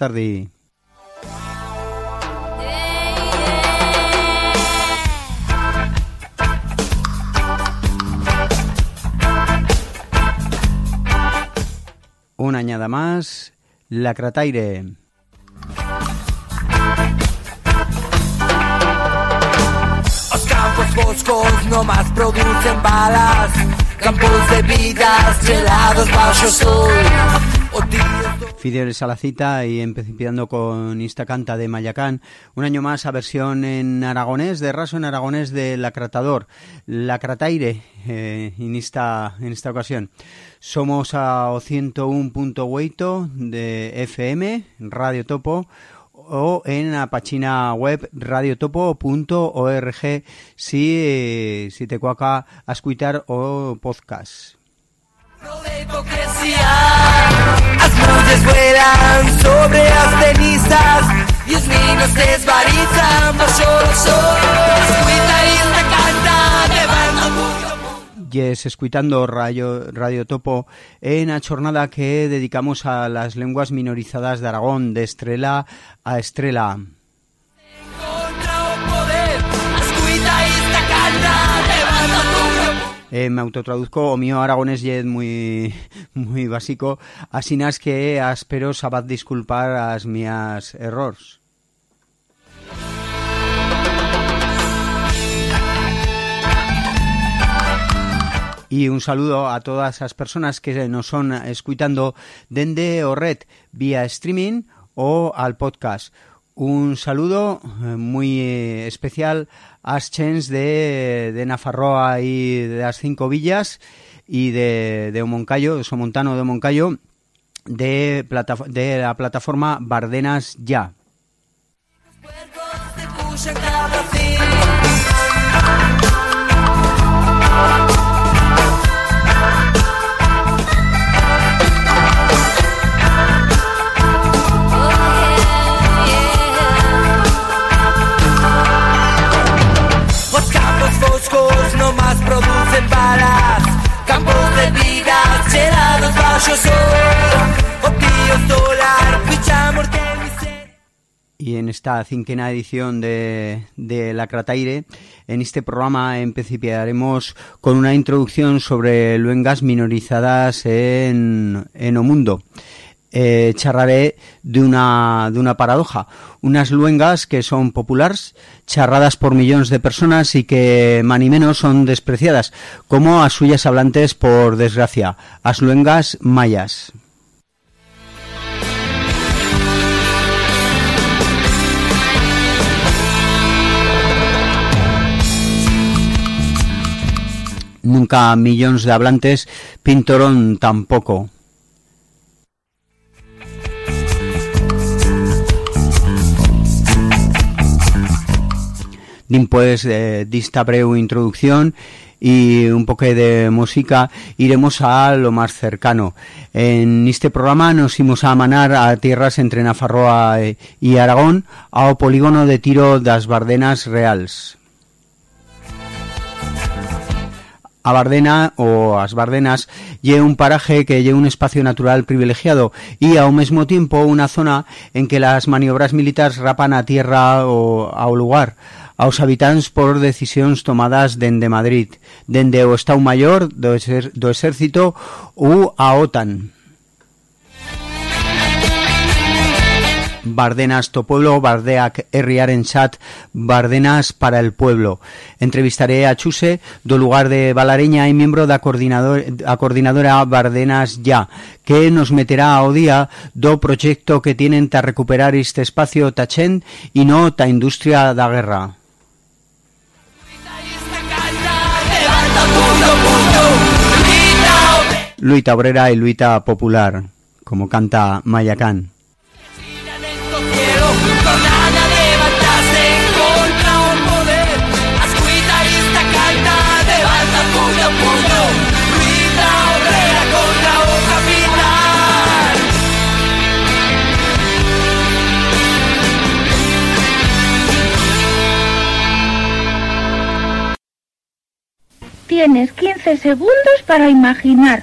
Tarde. Una añada más, la Crataire. Os campos foscos no más producen balas Campos de vidas gelados bajo sol Fideles a la cita y empezando con esta canta de Mayacán. Un año más a versión en aragonés, de raso en aragonés de Lacratador, Lacrataire, eh, en, esta, en esta ocasión. Somos a 101.8 de FM, Radio Topo, o en la página web radiotopo.org si, eh, si te cuaca a escuchar o podcast. Yes, escuitando Radio, Radio Topo en la jornada que dedicamos a las lenguas minorizadas de Aragón, de Estrela a Estrela. Eh, me autotraduzco, o mío aragonés es muy, muy básico, así nas que espero saber disculpar as mías errores. Y un saludo a todas esas personas que nos son escuchando dende o red vía streaming o al podcast. Un saludo eh, muy eh, especial a Chens de, de Nafarroa y de las cinco villas y de, de Moncayo, de Somontano de Moncayo, de, plata- de la plataforma Bardenas Ya. Campos de gelados bajo sol miseria Y en esta cinquena edición de, de La Crataire, en este programa empezaremos con una introducción sobre luengas minorizadas en, en o mundo. Eh, de una, paradoja. Unas luengas que son populares, charradas por millones de personas y que, man y menos, son despreciadas, como a suyas hablantes por desgracia, as luengas mayas. Nunca millones de hablantes pintaron tampoco. De esta breve introducción y un poco de música, iremos a lo más cercano. En este programa nos íbamos a manar a tierras entre Nafarroa y Aragón, ao polígono de tiro das Bardenas Reals. A Bardena o as Bardenas lle un paraje que lle un espacio natural privilegiado y ao mesmo tiempo una zona en que las maniobras militares rapan a tierra o ao lugar aos habitantes por decisións tomadas dende Madrid, dende o Estado Mayor do, exer, do Exército a OTAN. Bardenas to pueblo, Bardeak herriaren chat, Bardenas para el pueblo. Entrevistaré a Chuse do lugar de Balareña y miembro da, coordinador, a coordinadora Bardenas Ya, que nos meterá ao día do proxecto que tienen ta recuperar este espacio tachén y no ta industria da guerra. Luita obrera y luita popular, como canta Mayacán. Tienes 15 segundos para imaginar.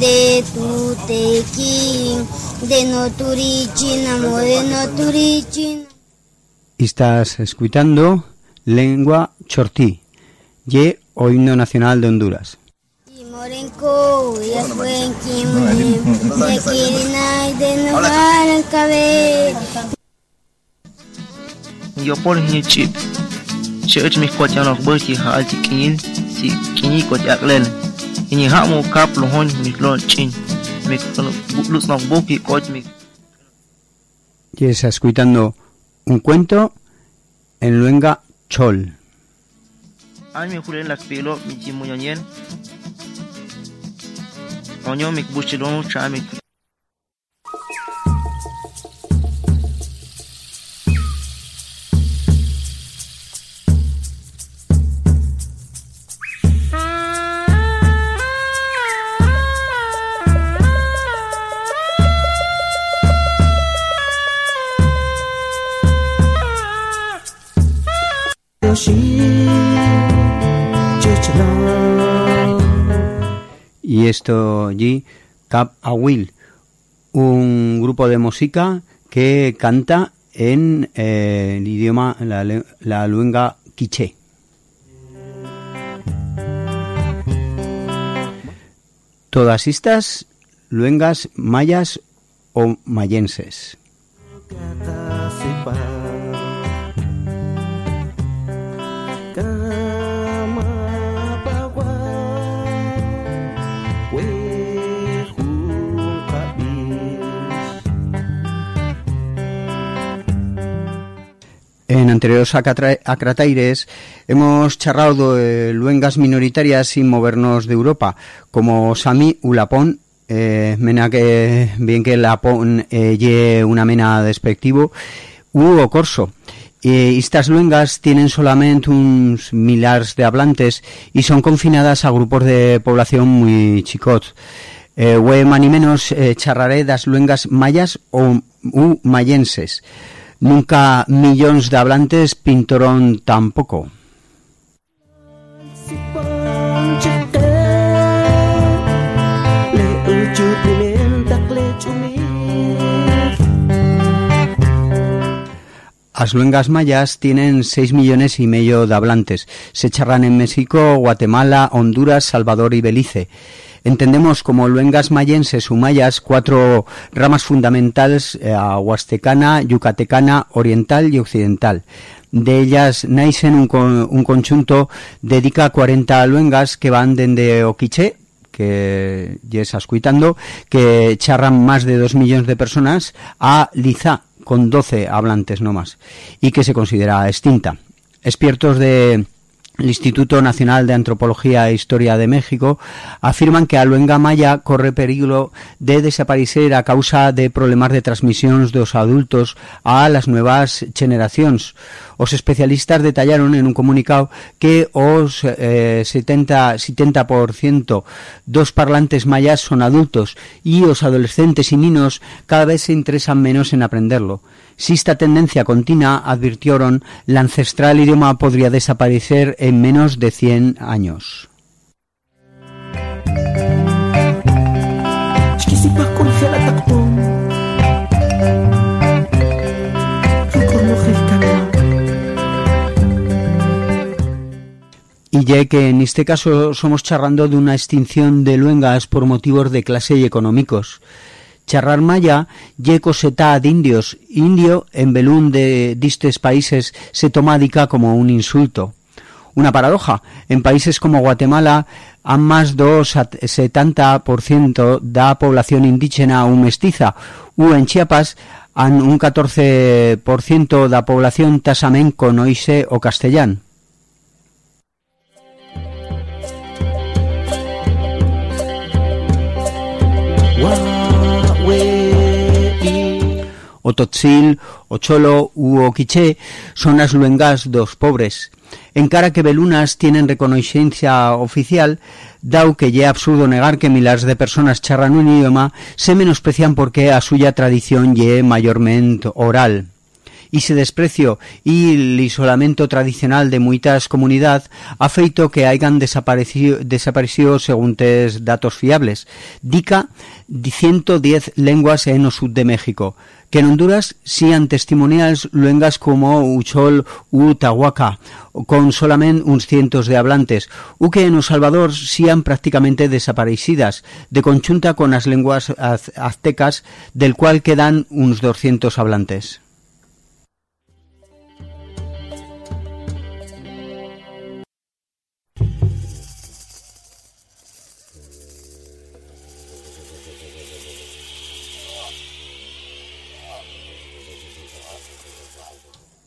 De Tutequín, de Noturichin, amo de Noturichin. Estás escuchando Lengua Chortí, ye o himno nacional de Honduras. De de yo por chip church mi alti kinin si kini ini ha mo kap lo hon mi lo chin. Mi lus no boki ko mi. Y estás escuchando un cuento en Luenga Chol. an mi kulen lak pelo mi nyen onyo mi buchi lo Y esto allí, Cap Awil, un grupo de música que canta en eh, el idioma, la, la luenga quiché. Todas estas luengas mayas o mayenses. Anteriores acatra- acrataires hemos charrado de luengas minoritarias sin movernos de Europa, como Sami u Lapón, eh, mena que bien que Lapón eh, una mena despectivo, u o Corso. Eh, estas luengas tienen solamente unos milars de hablantes y son confinadas a grupos de población muy chicot. Eh, hue mani menos eh, charraré das luengas mayas o u mayenses. Nunca millones de hablantes pintorón tampoco. Las luengas mayas tienen 6 millones y medio de hablantes. Se charran en México, Guatemala, Honduras, Salvador y Belice. Entendemos como luengas mayenses o mayas cuatro ramas fundamentales, eh, huastecana, yucatecana, oriental y occidental. De ellas naisen un, con- un conjunto dedica 40 luengas que van desde Oquiché, que ya estás cuitando, que charran más de 2 millones de personas, a Liza, con 12 hablantes no más, y que se considera extinta. Expertos de el Instituto Nacional de Antropología e Historia de México afirman que a maya corre peligro de desaparecer a causa de problemas de transmisión de los adultos a las nuevas generaciones. Os especialistas detallaron en un comunicado que os eh, 70, 70% dos parlantes mayas son adultos y os adolescentes y niños cada vez se interesan menos en aprenderlo. Si esta tendencia continúa, advirtieron, el ancestral idioma podría desaparecer en menos de 100 años. Y ya que en este caso somos charrando de una extinción de luengas por motivos de clase y económicos. Charrar maya ye coseta de indios. Indio en belún de distes países se toma dica como un insulto. Una paradoja. En países como Guatemala han más dos 70% da población indígena o mestiza. U en Chiapas han un 14% da población tasamenco, noise o castellán. O Totzil, o Cholo u o Quiché son as luengas dos pobres. Encara que belunas tienen reconocencia oficial, dau que lle absurdo negar que milares de personas charran un idioma, se menosprecian porque a suya tradición lle mayormente oral ese desprecio y el isolamiento tradicional de muchas comunidades ha feito que hayan desaparecido, según datos fiables. Dica 110 lenguas en el sur de México, que en Honduras han testimoniales lenguas como Uchol u Tahuaca, con solamente unos cientos de hablantes, u que en El Salvador han prácticamente desaparecidas, de conjunta con las lenguas aztecas, del cual quedan unos 200 hablantes.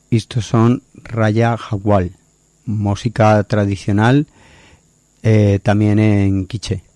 Estos son Raya Jagual, música tradicional eh, también en quiche.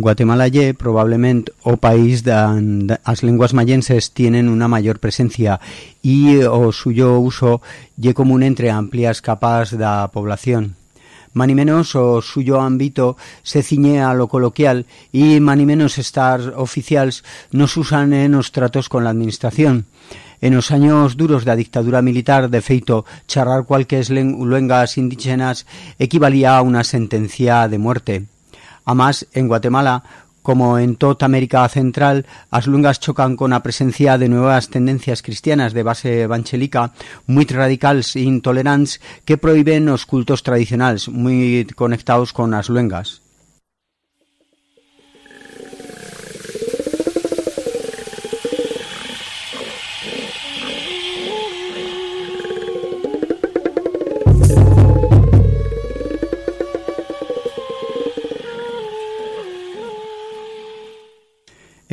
Guatemala probablemente o país donde las lenguas mayenses tienen una mayor presencia y o suyo uso ye común entre amplias capas de la población. Mani menos o suyo ámbito se ciñe a lo coloquial y mani menos estar oficiales no usan en los tratos con la administración. En los años duros de la dictadura militar, de feito, charrar cualquier lenguas indígenas equivalía a una sentencia de muerte. Además, en Guatemala, como en toda América Central, las lungas chocan con la presencia de nuevas tendencias cristianas de base evangélica muy radicales e intolerantes que prohíben los cultos tradicionales, muy conectados con las luengas.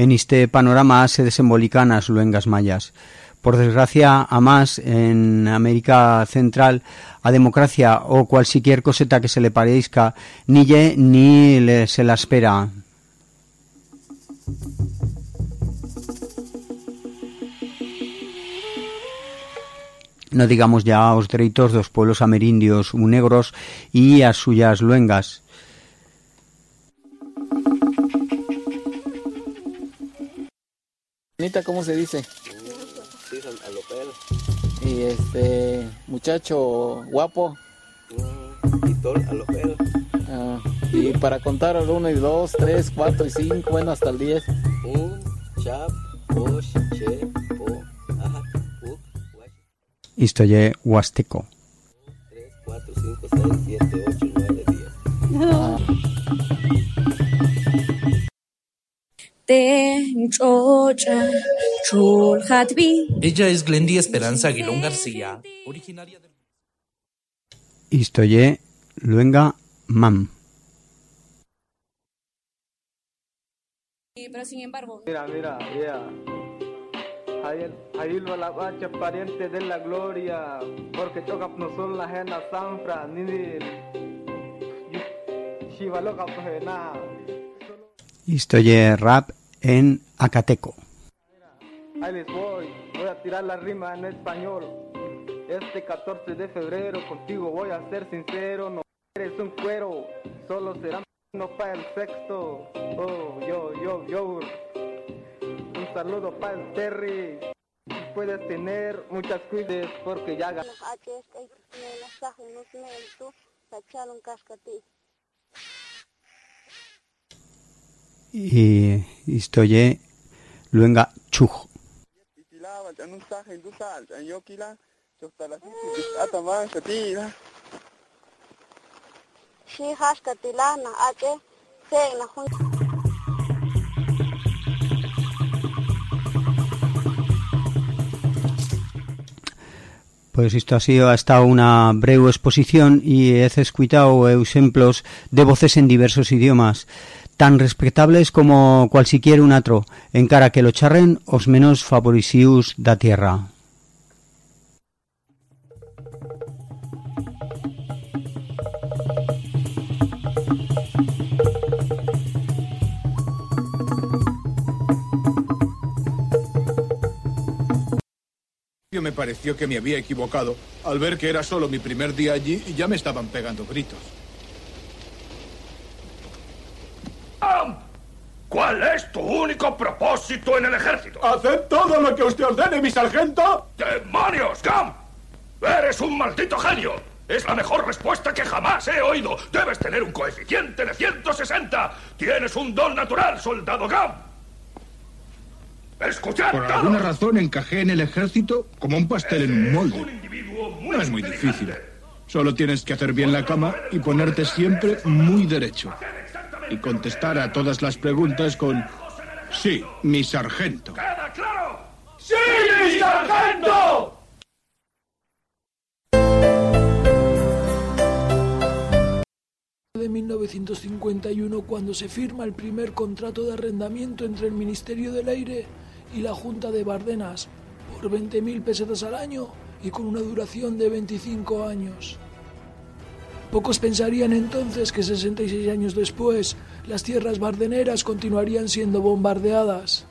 En este panorama se desembolican las luengas mayas. Por desgracia, a más en América Central, a democracia o cualquier coseta que se le parezca, ni ye ni se la espera. No digamos ya a los derechos los pueblos amerindios u negros y a suyas luengas. ¿Cómo se dice? Y este muchacho guapo. Ah, y para contar al 1 y 2, 3, 4 y 5, bueno, hasta el 10. Esto ye huasteco. 3, 4, 5, 6, 7, 8, 9, 10. Ella es Glendy Esperanza Aguilón García, originaria de... Istoye Luenga Mam. Pero sin embargo... Mira, mira, mira. Ahí lo la bacha pariente de la gloria, porque toca no son la jena sanfra, ni ni... Shivaloka pues nada. Istoye rap en Acateco. Ahí les voy, voy a tirar la rima en español. Este 14 de febrero contigo voy a ser sincero, no eres un cuero, solo será no para el sexto. Oh, yo, yo, yo. Un saludo para el Terry. Puedes tener muchas cuides porque ya y estoy luenga chuj. Pois isto ha sido hasta unha breu exposición e he escuitado exemplos de voces en diversos idiomas tan respectables como cualsiquier un atro, encara que lo charren os menos favorisius da tierra. me pareció que me había equivocado al ver que era solo mi primer día allí y ya me estaban pegando gritos. ¿Cuál es tu único propósito en el ejército? ¡Haced todo lo que usted ordene, mi sargento! ¡Demonios, Gam! ¡Eres un maldito genio! Es la mejor respuesta que jamás he oído. Debes tener un coeficiente de 160. Tienes un don natural, soldado Gam. Escuchad. Por alguna razón encajé en el ejército como un pastel en un molde. No es muy difícil. Solo tienes que hacer bien la cama y ponerte siempre muy derecho. Y contestar a todas las preguntas con sí, mi sargento. ¿Queda claro? ¡Sí, mi sargento! de 1951 cuando se firma el primer contrato de arrendamiento entre el Ministerio del Aire y la Junta de Bardenas por 20.000 pesetas al año y con una duración de 25 años. Pocos pensarían entonces que 66 años después las tierras bardeneras continuarían siendo bombardeadas.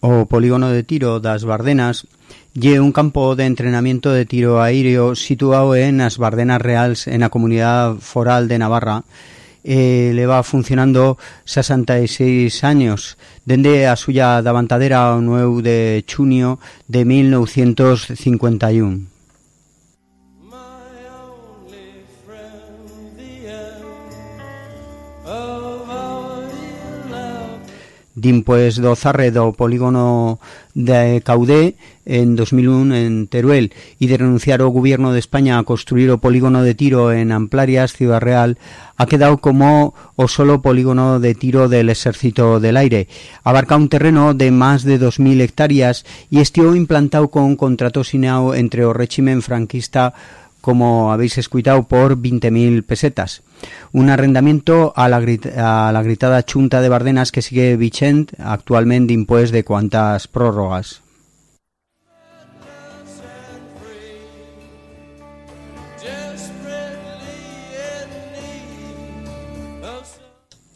O polígono de tiro das Bardenas lle un campo de entrenamiento de tiro aéreo situado en as Bardenas Reals en a comunidade foral de Navarra eh, le va funcionando 66 años dende a suya davantadera o 9 de chunio de 1951. Dimpois do zarre do polígono de Caudé en 2001 en Teruel e de renunciar o goberno de España a construir o polígono de tiro en Amplarias, Ciudad Real, ha quedado como o solo polígono de tiro del Ejército del Aire. Abarca un terreno de más de 2.000 hectáreas y estió implantado con contrato sinao entre o régimen franquista como habéis escuchado, por 20.000 pesetas. Un arrendamiento a la, a la gritada chunta de Bardenas que sigue vigent actualmente impuesto de cuantas prórrogas.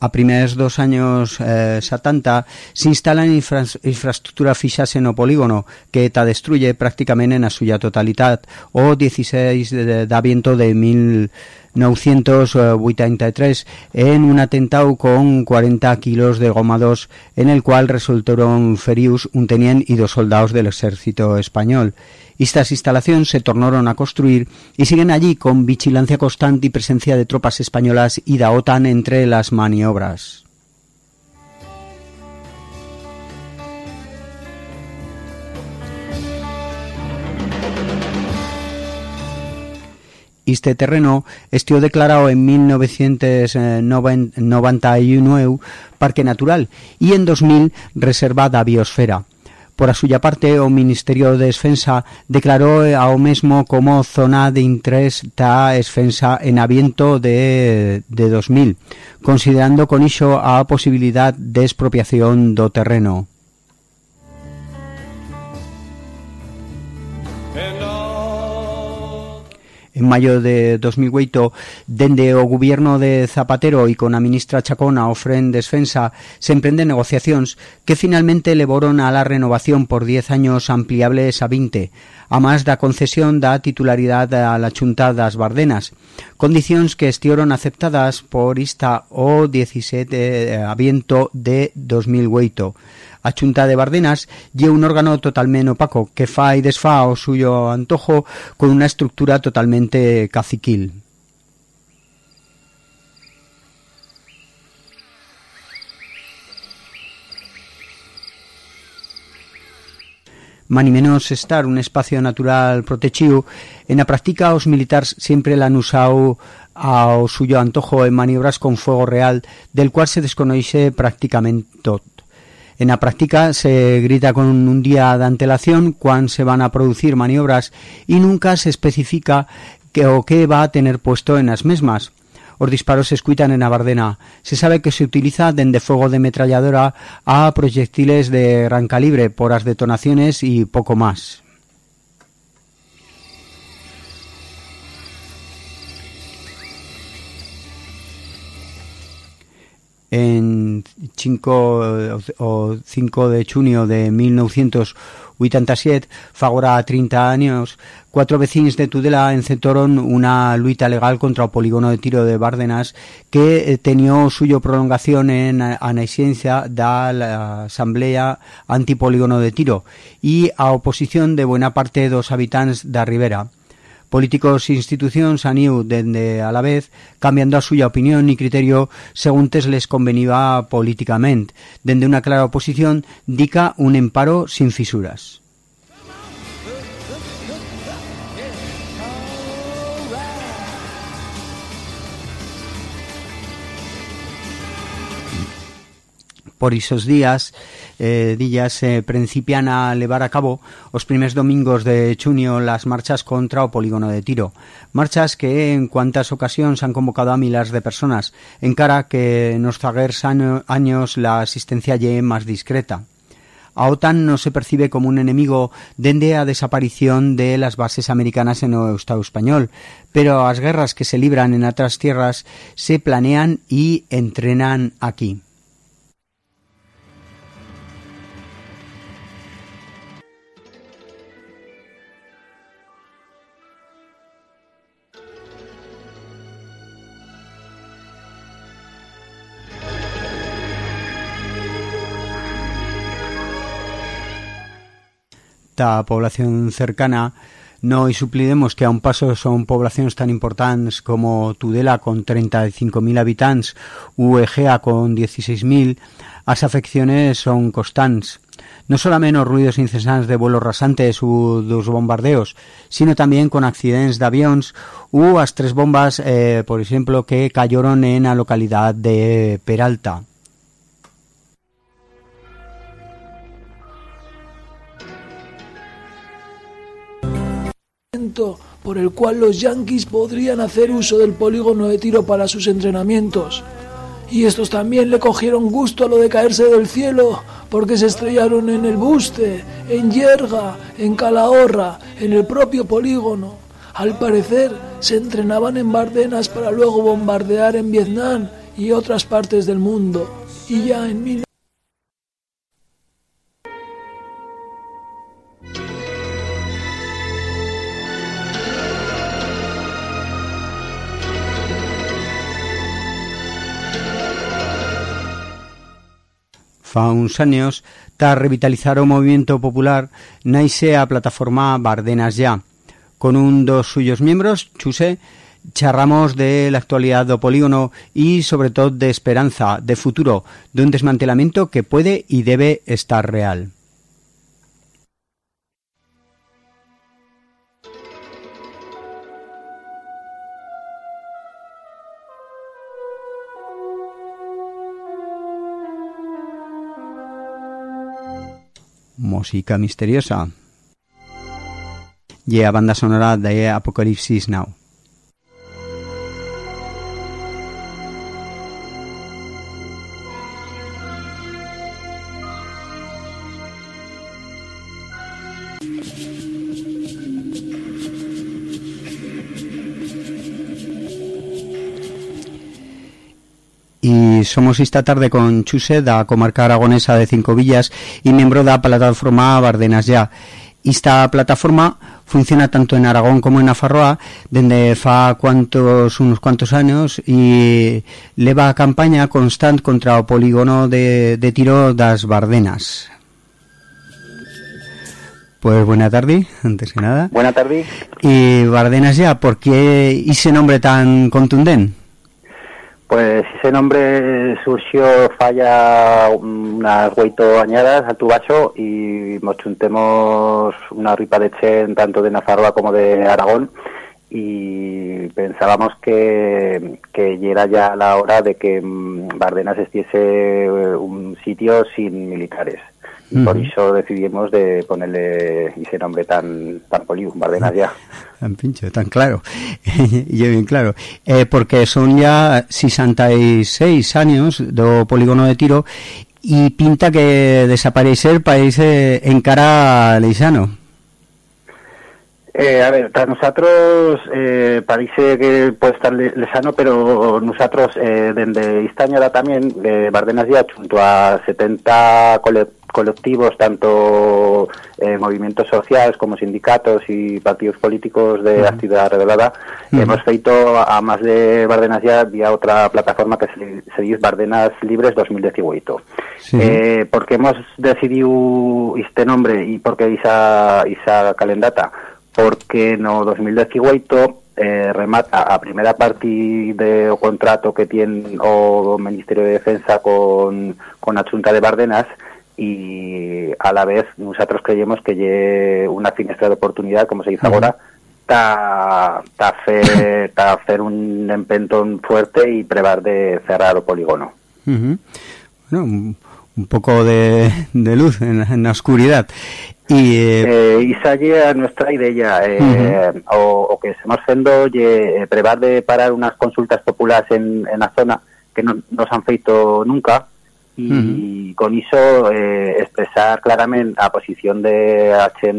A primers dos años eh, 70 s'instala en infra infraestructura fixas en o polígono que ETA destruye prácticamente en a suya totalitat o 16 d'aviento de, de 1983 en un atentado con 40 kilos de gomados en el cual resultaron ferius un teniente y dos soldados del ejército español. Estas instalaciones se tornaron a construir y siguen allí con vigilancia constante y presencia de tropas españolas y da OTAN entre las maniobras. Este terreno estuvo declarado en 1999 Parque Natural y en 2000 Reserva Biosfera. Por a suya parte, o Ministerio de Defensa declarou ao mesmo como zona de interés da defensa en aviento de, de 2000, considerando con iso a posibilidade de expropiación do terreno. en maio de 2008 dende o goberno de Zapatero e con a ministra Chacón ao fren desfensa se emprenden negociacións que finalmente levoron a la renovación por 10 años ampliables a 20, a máis da concesión da titularidade a la Xunta das Bardenas, condicións que estiveron aceptadas por ista o 17 eh, aviento de 2008. A Xunta de Bardenas lle un órgano totalmente opaco que fa e desfa o suyo antojo con unha estructura totalmente caciquil. mani menos estar un espacio natural protegido, en la práctica os militares siempre la han usado a suyo antojo en maniobras con fuego real, del cual se desconoce prácticamente todo. En la práctica se grita con un día de antelación cuándo se van a producir maniobras y nunca se especifica qué o qué va a tener puesto en las mismas. Los disparos se escuchan en Abardena. Se sabe que se utiliza desde fuego de metralladora a proyectiles de gran calibre por las detonaciones y poco más. En 5 o 5 de junio de 1987, fagora 30 años, cuatro vecinos de Tudela encetaron una lucha legal contra el polígono de tiro de Bárdenas que eh, tenía suyo prolongación en la de la Asamblea Antipolígono de Tiro y a oposición de buena parte de los habitantes de Ribera. Políticos e instituciones han ido desde a la vez cambiando a suya opinión y criterio según les convenía políticamente. Desde una clara oposición dica un emparo sin fisuras. por esos días eh, días se principian a llevar a cabo los primeros domingos de junio las marchas contra o polígono de tiro. Marchas que en cuantas ocasiones han convocado a miles de personas, en cara que en los zaguers años la asistencia llegue más discreta. A OTAN no se percibe como un enemigo dende a desaparición de las bases americanas en el Estado español, pero las guerras que se libran en otras tierras se planean y entrenan aquí. Población cercana no y suplidemos que a un paso son poblaciones tan importantes como Tudela con 35.000 habitantes u Egea con 16.000, las afecciones son constantes. No solamente los ruidos incesantes de vuelos rasantes u dos bombardeos, sino también con accidentes de aviones u las tres bombas, eh, por ejemplo, que cayeron en la localidad de Peralta. Por el cual los yanquis podrían hacer uso del polígono de tiro para sus entrenamientos. Y estos también le cogieron gusto a lo de caerse del cielo, porque se estrellaron en el Buste, en Yerga, en Calahorra, en el propio polígono. Al parecer, se entrenaban en Bardenas para luego bombardear en Vietnam y otras partes del mundo. Y ya en fa años, ta revitalizar o movimiento popular, naise a plataforma Bardenas Ya. Con un dos suyos miembros, Chuse, charramos de la actualidad do polígono y sobre todo de esperanza, de futuro, de un desmantelamiento que puede y debe estar real. Música misteriosa. Y a banda sonora de Apocalipsis Now. Somos esta tarde con Chuse da comarca aragonesa de Cinco Villas y miembro de la plataforma Bardenas Ya. Esta plataforma funciona tanto en Aragón como en Afarroa desde fa cuantos, unos cuantos años y leva campaña constante contra el polígono de, de tiro das Bardenas. Pues buena tarde, antes que nada. Buena tarde. Y Bardenas ya, ¿por qué ese nombre tan contundente? Pues ese nombre surgió falla unas oito añadas a tu baixo y nos chuntemos una ripa de chen tanto de Nafarroa como de Aragón y pensábamos que, que era ya la hora de que mm, Bardenas estuviese eh, un sitio sin militares. Y por eso decidimos de ponerle ese nombre tan tan poliu, Bardenas ya. Tan pincho, tan claro. y bien claro. Eh, porque son ya 66 años do polígono de tiro y pinta que desaparecer parece en cara a Leisano. Eh, a ver, para nosotros eh, parece que puede estar le- lesano, pero nosotros eh, desde Istañada también, de Bardenas ya, junto a 70 cole- colectivos, tanto eh, movimientos sociales como sindicatos y partidos políticos de actividad revelada, hemos feito, a más de Bardenas ya, vía otra plataforma que se, se dice Bardenas Libres 2018. Sí. Eh, porque hemos decidido este nombre y porque esa, esa calendata porque no 2018 eh, remata a primera parte de o contrato que tiene o Ministerio de Defensa con, con la Junta de Bardenas y a la vez nosotros creemos que lle una finestra de oportunidad, como se dice ahora, ta, ta hacer, ta hacer un empentón fuerte y prevar de cerrar o polígono. Ujú. Bueno, un, poco de, de luz en, la- en la oscuridad. Y eh, Eh, lle nuestra idea eh, o, o que estamos haciendo lle, prevar de parar unas consultas populares en, en la zona que no nos han feito nunca y con eso eh, expresar claramente a posición de H.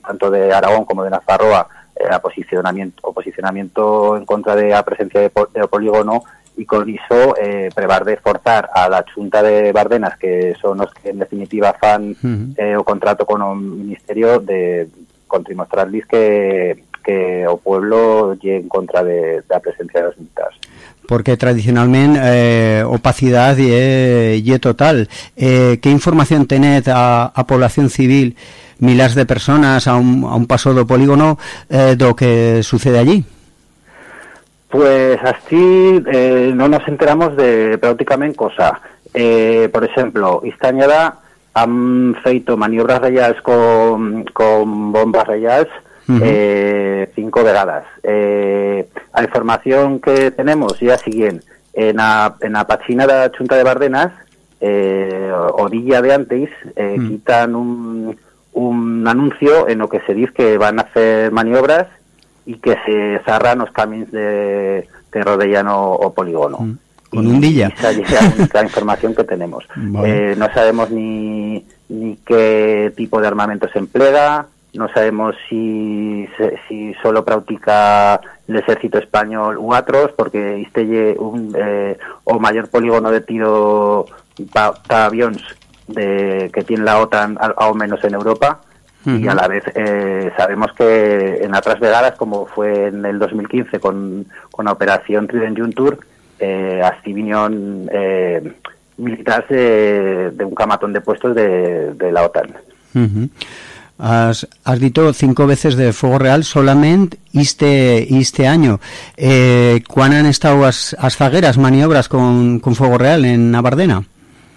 tanto de Aragón como de Nafarroa eh, a posicionamiento o posicionamiento en contra de la presencia de polígono y con eso eh, prevar de forzar a la Junta de Bardenas que son los que en definitiva fan eh, o contrato con o ministerio de contramostrarles que que o pueblo lle en contra de, la presencia de los militares. porque tradicionalmente eh, opacidad y, eh, y total. Eh, ¿Qué información tened a, a población civil, miles de personas a un, a un paso do polígono, eh, do que sucede allí? Pues así eh, no nos enteramos de prácticamente cosa. Eh, por ejemplo, Istañada han feito maniobras reales con, con bombas reales Ujú. eh, cinco vegadas. Eh, la información que tenemos ya siguiente. En la, en la pachina de la Junta de Bardenas, eh, orilla de antes, eh, Mm. quitan un, un anuncio en lo que se dice que van a hacer maniobras y que se cerran los caminos de, de rodean o, o polígono. Con un dilla. Esa es la única información que tenemos. Vale. Eh, no sabemos ni, ni qué tipo de armamento se emplea, no sabemos si, si solo practica el ejército español u otros, porque este un eh, o mayor polígono de tiro pa, pa aviones de, que tiene la OTAN al, ao menos en Europa y a la vez eh, sabemos que en otras vegadas, como fue en el 2015 con, con la operación Trident Juntur, eh, así vinieron eh, militares de, de un camatón de puestos de, de la OTAN. Has, has dicho cinco veces de fuego real solamente este, este año. Eh, ¿Cuán han estado las zagueras maniobras con, con fuego real en Navardena?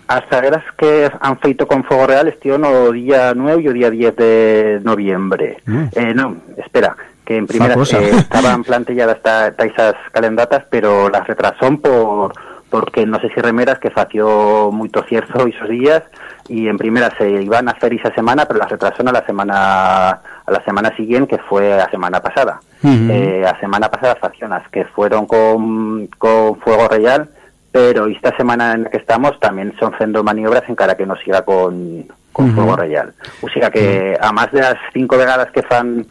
As zagueras que han feito con fuego real estión o día 9 y o día 10 de noviembre. Mm. Eh, no, espera, que en primera eh, estaban planteadas esas calendatas, pero las retrasó por porque no sé si remeras que fació mucho cierzo esos días y en primera se iban a hacer esa semana, pero las retrasó a la semana a la semana siguiente, que fue la semana pasada. Ujú. Eh, la semana pasada facciones que fueron con, con fuego real, pero esta semana en la que estamos también son haciendo maniobras en cara que no siga con, con fuego real. O sea que a más de las cinco vegadas que fan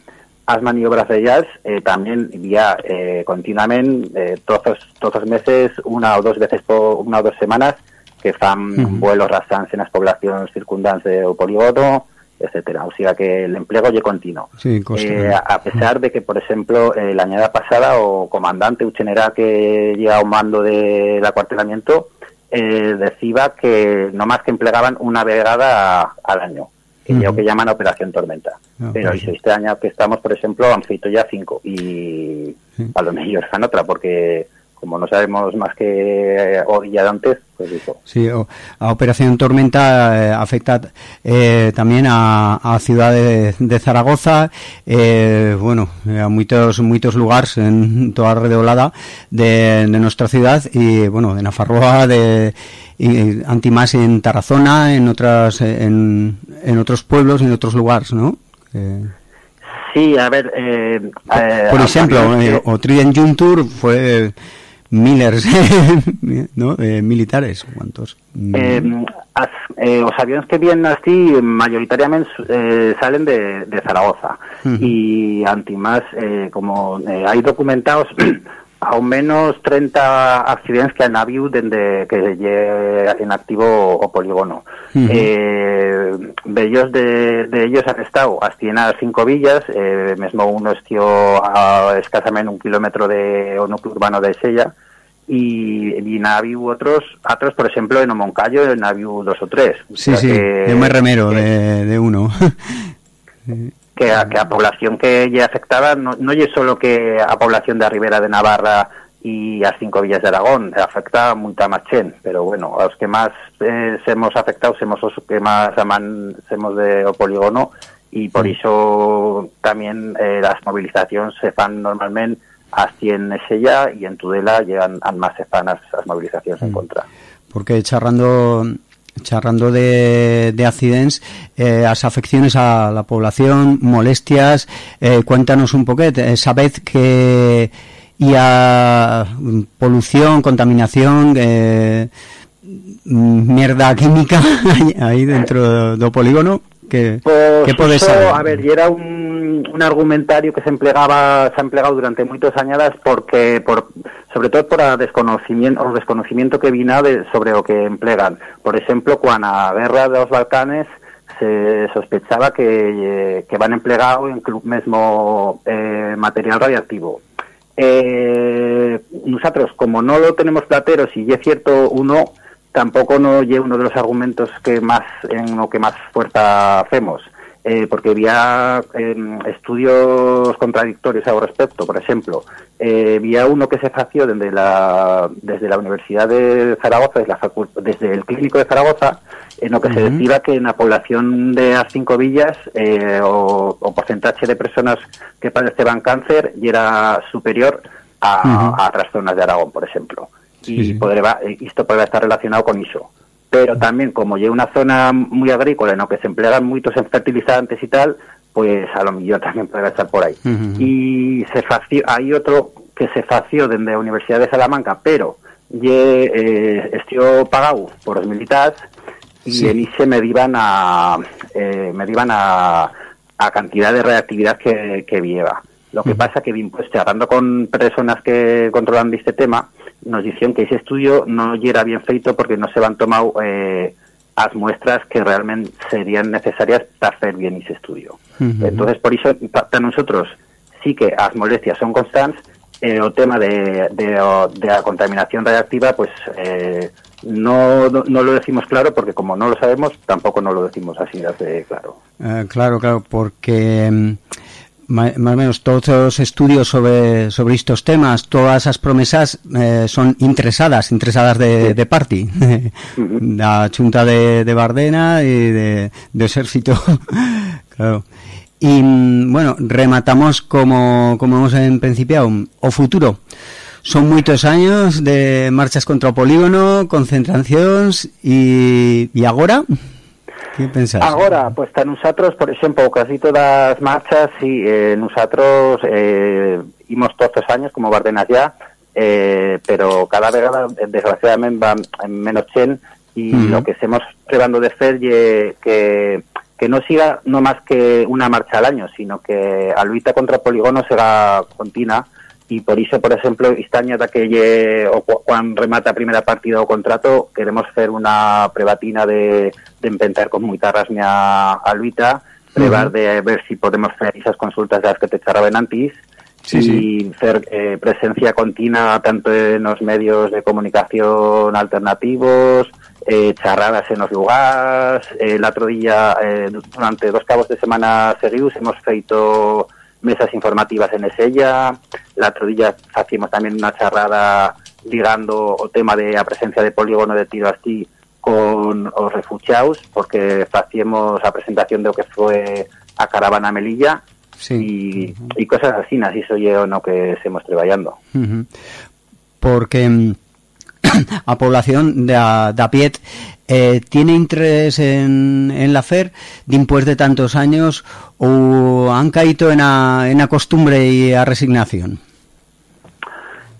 las maniobras reales, eh, también ya eh, continuamente, eh, todos, todos los meses, una o dos veces por una o dos semanas, que fan Ujú. vuelos rasantes en las poblaciones circundantes o polígono, etcétera. O sea que el empleo es continuo. Sí. Eh, a pesar de que, por ejemplo, eh, la añada pasada o comandante Uchenera que llega a un mando del acuartelamiento eh, decía que no más que empleaban una vegada al año, que es lo Ujú. que llaman Operación Tormenta. Ah, Pero pues sí. este año que estamos, por ejemplo, han feito ya cinco y a lo mejor fan otra porque como no sabemos más que orilla de antes, pues eso. Sí, o- a Operación Tormenta eh, afecta eh, también a, a ciudad de, de Zaragoza, eh, bueno, eh, a muchos muchos lugares en toda la redolada de, de nuestra ciudad y bueno, de Nafarroa, de y Antimás en Tarazona, en otras en, en otros pueblos, en otros lugares, ¿no? Eh, Sí, a ver, eh, eh, por ejemplo, aviones eh, que- o Trident Juncture fue Millers, ¿no? De militares, ¿cuántos? Eh, as- eh, os aviones que vienen así mayoritariamente eh, salen de, de Zaragoza y antimás eh, como eh, hay documentados ao menos 30 accidentes que han habido desde que lle en activo o polígono Ujú. eh, de ellos de, de ellos han estado hasta en as cinco villas eh, mesmo uno estió a escasamente un kilómetro de o núcleo urbano de Sella y, y na habido otros otros por ejemplo en Moncayo en habido dos o tres Sí, O sea sí, que- yo me remero de, de uno. que a, que a población que lle afectaba no, no lle solo que a población da Ribera de Navarra y as cinco villas de Aragón, afecta a moita máis chen, pero bueno, aos que máis eh, semos afectados, semos os que máis aman, semos de o polígono e por iso tamén eh, as movilizacións se fan normalmente así en Esella e en Tudela llegan an máis se fan as, as movilizacións en contra. porque charrando charrando de, de accidentes, eh, afecciones a la población, molestias, eh, cuéntanos un poquito, eh, sabed que y a mm, polución, contaminación, eh, mierda química ahí dentro do polígono, que, Pues iso, saber? a ver, y era un, un argumentario que se empleaba, se ha empleado durante muchos añadas porque, por, sobre todo por a desconocimiento, o desconocimiento que vino de, sobre lo que emplean. Por ejemplo, cuando a guerra de los Balcanes se sospechaba que, eh, que van empleado inclu mismo eh, material radiactivo. Eh, nosotros, como no lo tenemos plateros y es cierto uno, tampoco no lleva uno de los argumentos que más en lo que más fuerza hacemos. Eh, porque había em, estudios contradictorios al respecto. Por ejemplo, eh, había uno que se fació desde la, desde la Universidad de Zaragoza, desde, la desde el Clínico de Zaragoza, en lo que se decía que en la población de las cinco villas eh, o, o porcentaje de personas que padecían cáncer y era superior a, Ujú. a otras zonas de Aragón, por ejemplo. Sí, y sí. podrá- esto puede estar relacionado con eso. Pero también, como hay una zona muy agrícola en la que se emplean muchos fertilizantes y tal, pues a lo mejor también puede estar por ahí. Y se fació, hay otro que se fació desde la Universidad de Salamanca, pero ye, eh, estuvo pagado por los militares y Sí. en ese mediban a, eh, mediban a, a cantidad de reactividad que, que lleva. Lo que pasa que, pues, charlando con personas que controlan de este tema, nos dijeron que ese estudio no era bien feito porque no se van tomado eh, las muestras que realmente serían necesarias para hacer bien ese estudio. Entonces, por eso, para nosotros sí que las molestias son constantes, eh, el tema de, de, o- de la contaminación radiactiva, pues eh, no, no, no lo decimos claro porque como no lo sabemos, tampoco no lo decimos así de claro. Eh, claro, claro, porque mm, más o menos todos los estudios sobre, sobre estos temas, todas esas promesas eh, son interesadas, interesadas de, de party. La Junta de, de Bardena y de, de Ejército. claro. Y mm, bueno, rematamos como, como hemos en principio, o futuro. Son muchos años de marchas contra o polígono, concentraciones y, y ahora, ¿qué pensáis? Ahora, pues nosotros, por ejemplo, casi todas las marchas, sí, eh, nosotros eh, imos todos los años como Bardenas ya, eh, pero cada vez, desgraciadamente, va en menos chen y lo que estamos tratando de hacer ye que, que no siga no más que una marcha al año, sino que a luita contra polígono será continua y por eso, por ejemplo, esta que lle, o cu- cuando remata a primera partida o contrato, queremos hacer una prebatina de, de con mucha rasmia a luita, prevar Ujú. de ver si podemos hacer esas consultas de las que te charraban antes Sí, y sí. hacer eh, presencia continua tanto en los medios de comunicación alternativos, eh, charradas en los lugares. Eh, el otro día, eh, durante dos cabos de semana seguidos, hemos feito mesas informativas en Esella. El otro día hacíamos también una charrada ligando o tema de a presencia de polígono de tiro así con os refugiados, porque facíamos a presentación de lo que fue a Caravana Melilla y, y cosas así, así soy yo no que estemos trabajando. Ujú. Porque mm, a población de a, de a pie eh, tiene interés en, en la FER después de tantos años o han caído en a, en a costumbre y a resignación?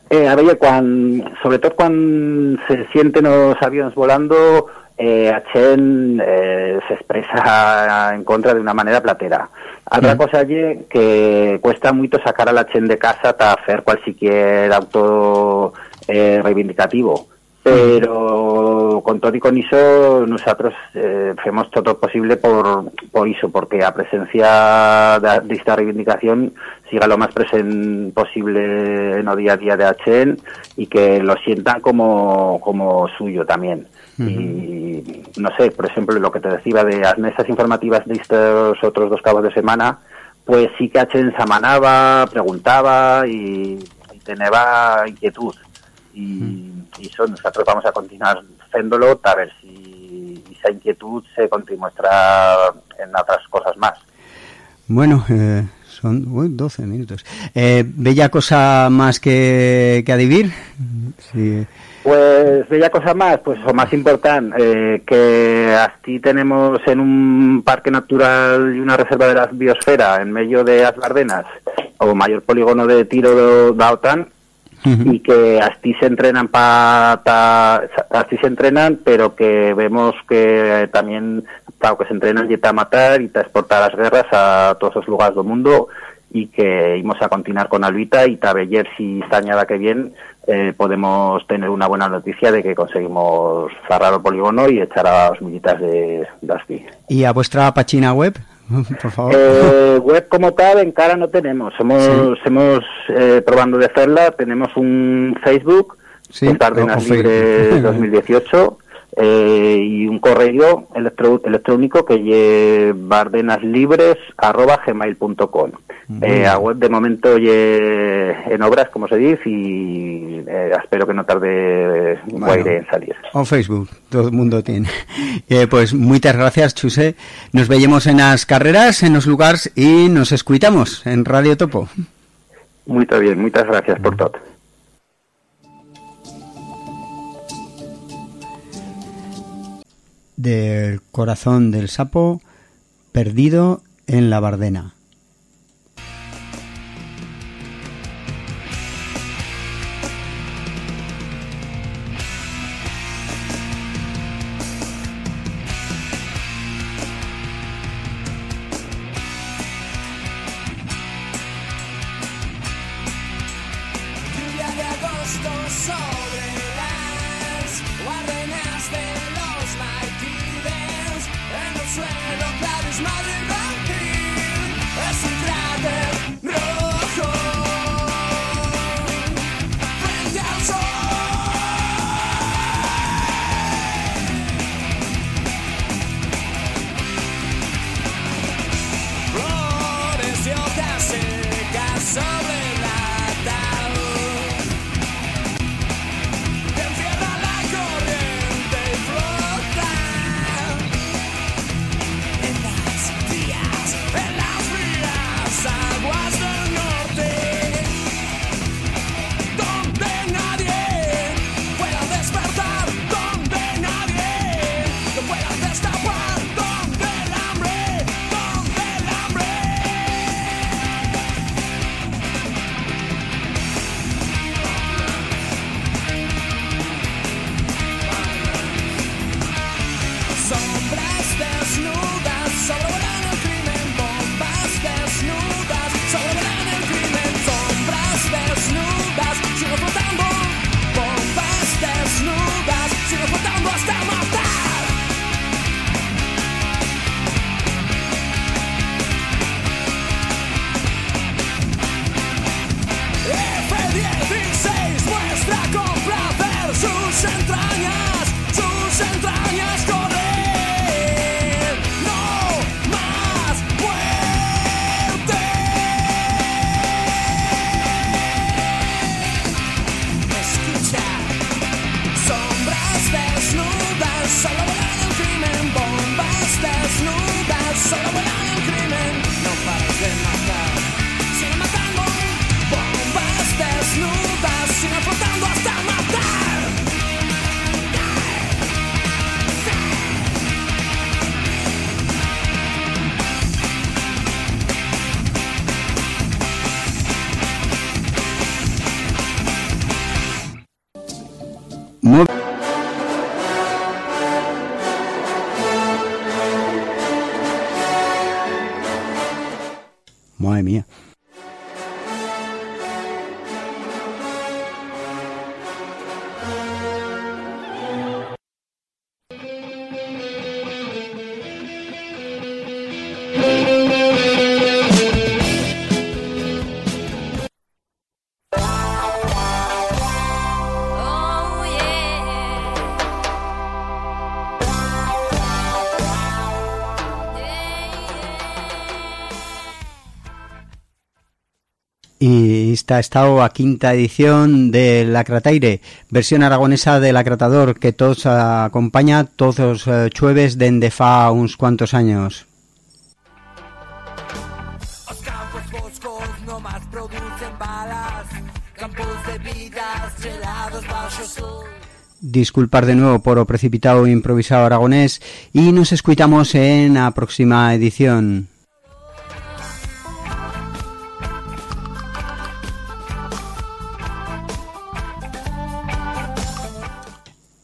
Eh, a ver, cuando, sobre todo cuando se sienten los aviones volando, eh, a Chen eh, se expresa en contra de una manera platera. Otra Mm. cosa es que cuesta mucho sacar a la de casa para hacer cualquier auto eh, reivindicativo. Pero con todo y con eso nosotros eh, hacemos todo lo posible por, por eso, porque a presencia de, de esta reivindicación siga lo más presente posible en el día a día de Achen y que lo sientan como, como suyo también. Y no sé, por ejemplo, lo que te decía de las mesas informativas de estos otros dos cabos de semana, pues sí que Achen se amanaba, preguntaba y, y tenía inquietud. Y, y eso nosotros vamos a continuar haciéndolo a ver si esa inquietud se continuará en otras cosas más. Bueno, eh, son uy, 12 minutos. Eh, ¿Bella cosa más que, que adivir? Sí. Pues bella cosa más, pues lo más importante, eh, que aquí tenemos en un parque natural y una reserva de la biosfera en medio de las Bardenas, o mayor polígono de tiro de la OTAN, y que así se entrenan pa, ta- así se entrenan pero que vemos que también claro, que se entrenan y a matar y a exportar las guerras a todos los lugares del mundo y que íbamos a continuar con Albita y ver si esta añada que viene eh, podemos tener una buena noticia de que conseguimos cerrar el polígono y echar a los militares de, de Asti. ¿Y a vuestra página web? Por favor. Eh, web como tal en cara no tenemos. Hemos, hemos eh, probando de hacerla. Tenemos un Facebook, Sí, Facebook. Libre 2018, eh, y un correo electro- electrónico que es bardenaslibres.gmail.com. Eh, a web de momento ye en obras, como se dice, y eh, espero que no tarde guaire en salir. O Facebook, todo el mundo tiene. Eh, pues muchas gracias, Chuse. Nos veamos en las carreras, en los lugares y nos escuchamos en Radio Topo. Muy bien, muchas gracias por todo. Del corazón del sapo perdido en la Bardena. Esta estado a quinta edición de La Crataire, versión aragonesa de La Cratador que todos acompaña todos los eh, chueves dende fa uns cuantos años. Os campos foscos no más producen balas Campos de vidas gelados bajo sol Disculpar de nuevo por o precipitado e improvisado aragonés y nos escuchamos en la próxima edición.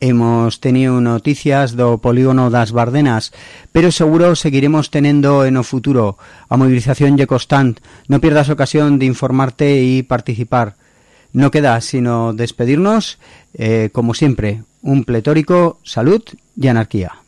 Hemos tenido noticias do polígono das Bardenas, pero seguro seguiremos teniendo en o futuro. A movilización lle constant. No pierdas ocasión de informarte y participar. No queda sino despedirnos, eh, como siempre, un pletórico salud y anarquía.